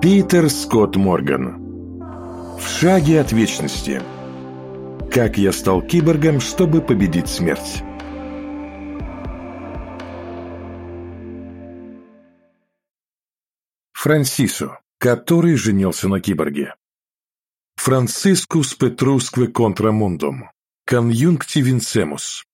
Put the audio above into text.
Питер Скотт Морган. В шаге от вечности. Как я стал киборгом, чтобы победить смерть. Франсису, который женился на киборге. Францискус Петрускве контрамундум. Конъюнктивинсемус